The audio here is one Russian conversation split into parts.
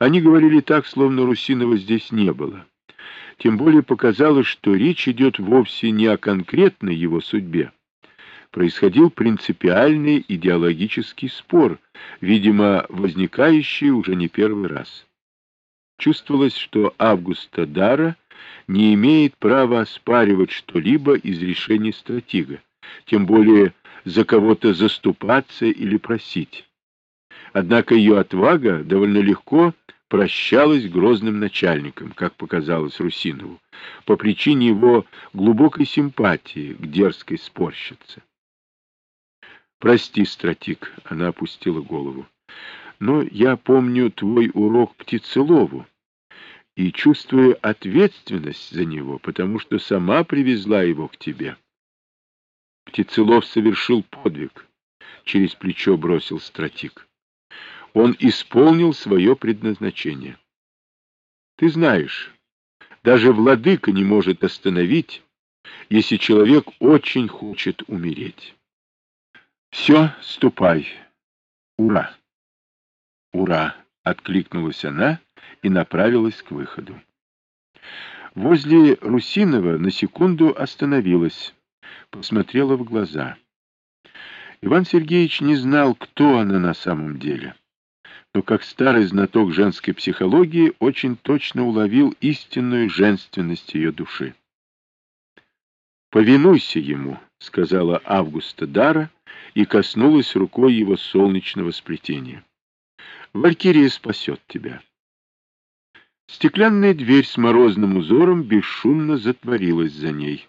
Они говорили так, словно Русинова здесь не было. Тем более показалось, что речь идет вовсе не о конкретной его судьбе. Происходил принципиальный идеологический спор, видимо, возникающий уже не первый раз. Чувствовалось, что Августа Дара не имеет права оспаривать что-либо из решений стратега, тем более за кого-то заступаться или просить. Однако ее отвага довольно легко прощалась грозным начальником, как показалось Русинову, по причине его глубокой симпатии к дерзкой спорщице. «Прости, стратик», — она опустила голову, — «но я помню твой урок птицелову и чувствую ответственность за него, потому что сама привезла его к тебе». Птицелов совершил подвиг, — через плечо бросил стратик он исполнил свое предназначение. Ты знаешь, даже владыка не может остановить, если человек очень хочет умереть. Все, ступай. Ура! Ура! Откликнулась она и направилась к выходу. Возле Русинова на секунду остановилась, посмотрела в глаза. Иван Сергеевич не знал, кто она на самом деле но как старый знаток женской психологии очень точно уловил истинную женственность ее души. «Повинуйся ему», — сказала Августа Дара и коснулась рукой его солнечного сплетения. «Валькирия спасет тебя». Стеклянная дверь с морозным узором бесшумно затворилась за ней.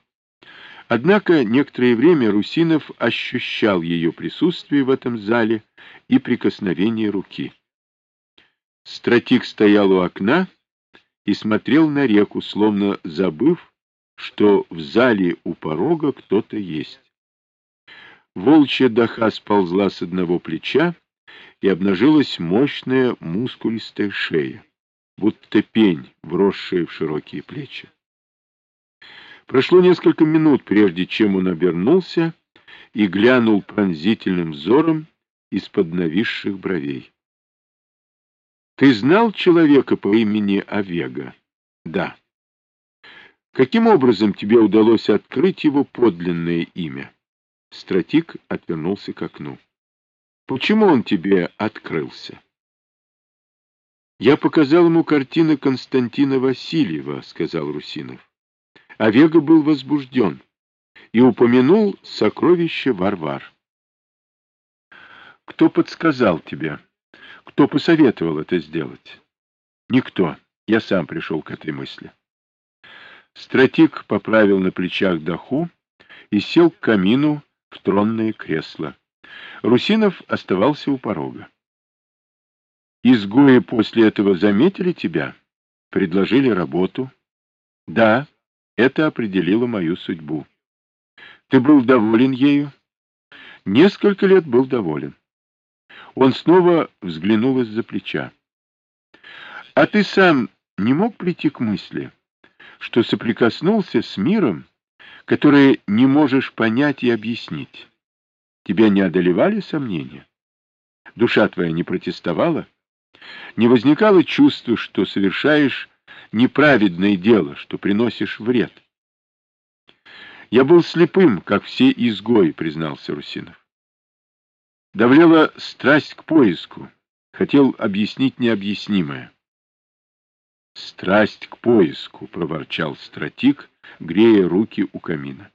Однако некоторое время Русинов ощущал ее присутствие в этом зале и прикосновение руки. Стратик стоял у окна и смотрел на реку, словно забыв, что в зале у порога кто-то есть. Волчья даха сползла с одного плеча, и обнажилась мощная мускулистая шея, будто пень, вросшая в широкие плечи. Прошло несколько минут, прежде чем он обернулся и глянул пронзительным взором из-под нависших бровей. Ты знал человека по имени Овега? Да. Каким образом тебе удалось открыть его подлинное имя? Стратик отвернулся к окну. Почему он тебе открылся? Я показал ему картины Константина Васильева, сказал Русинов. Овега был возбужден и упомянул сокровище Варвар. Кто подсказал тебе? Кто посоветовал это сделать? Никто. Я сам пришел к этой мысли. Стратик поправил на плечах даху и сел к камину в тронное кресло. Русинов оставался у порога. Изгои после этого заметили тебя? Предложили работу? Да, это определило мою судьбу. Ты был доволен ею? Несколько лет был доволен. Он снова взглянул из-за плеча. — А ты сам не мог прийти к мысли, что соприкоснулся с миром, который не можешь понять и объяснить? Тебя не одолевали сомнения? Душа твоя не протестовала? Не возникало чувство, что совершаешь неправедное дело, что приносишь вред? Я был слепым, как все изгои, признался Русинов. Давлела страсть к поиску. Хотел объяснить необъяснимое. «Страсть к поиску», — проворчал стратик, грея руки у камина.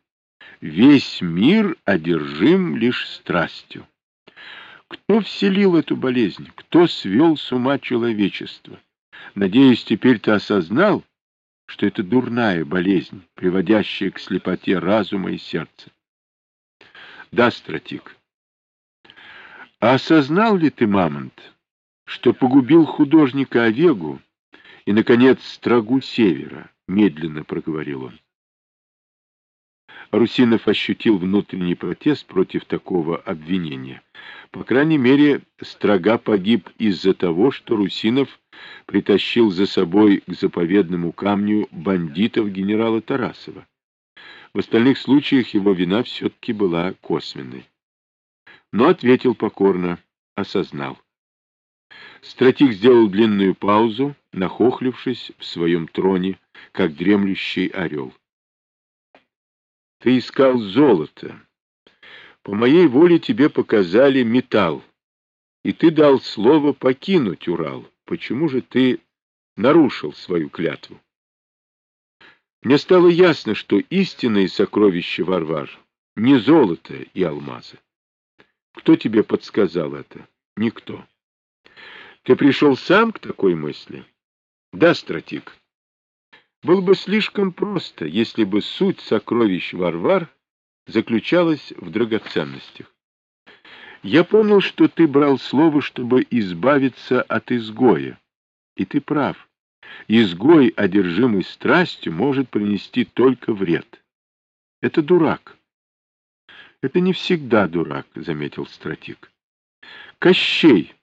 «Весь мир одержим лишь страстью. Кто вселил эту болезнь? Кто свел с ума человечество? Надеюсь, теперь ты осознал, что это дурная болезнь, приводящая к слепоте разума и сердца. Да, стратик, а осознал ли ты, Мамонт, что погубил художника Овегу и, наконец, строгу Севера? — медленно проговорил он. Русинов ощутил внутренний протест против такого обвинения. По крайней мере, Строга погиб из-за того, что Русинов притащил за собой к заповедному камню бандитов генерала Тарасова. В остальных случаях его вина все-таки была косвенной но ответил покорно, осознал. Стратик сделал длинную паузу, нахохлившись в своем троне, как дремлющий орел. Ты искал золото. По моей воле тебе показали металл, и ты дал слово покинуть Урал. Почему же ты нарушил свою клятву? Мне стало ясно, что истинные сокровища Варвар не золото и алмазы. Кто тебе подсказал это? Никто. Ты пришел сам к такой мысли? Да, стратик. Было бы слишком просто, если бы суть сокровищ Варвар заключалась в драгоценностях. Я понял, что ты брал слово, чтобы избавиться от изгоя. И ты прав. Изгой, одержимый страстью, может принести только вред. Это дурак. Это не всегда дурак, заметил стратик. Кощей,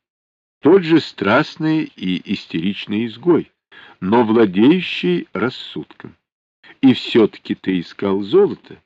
тот же страстный и истеричный изгой, но владеющий рассудком. И все-таки ты искал золото.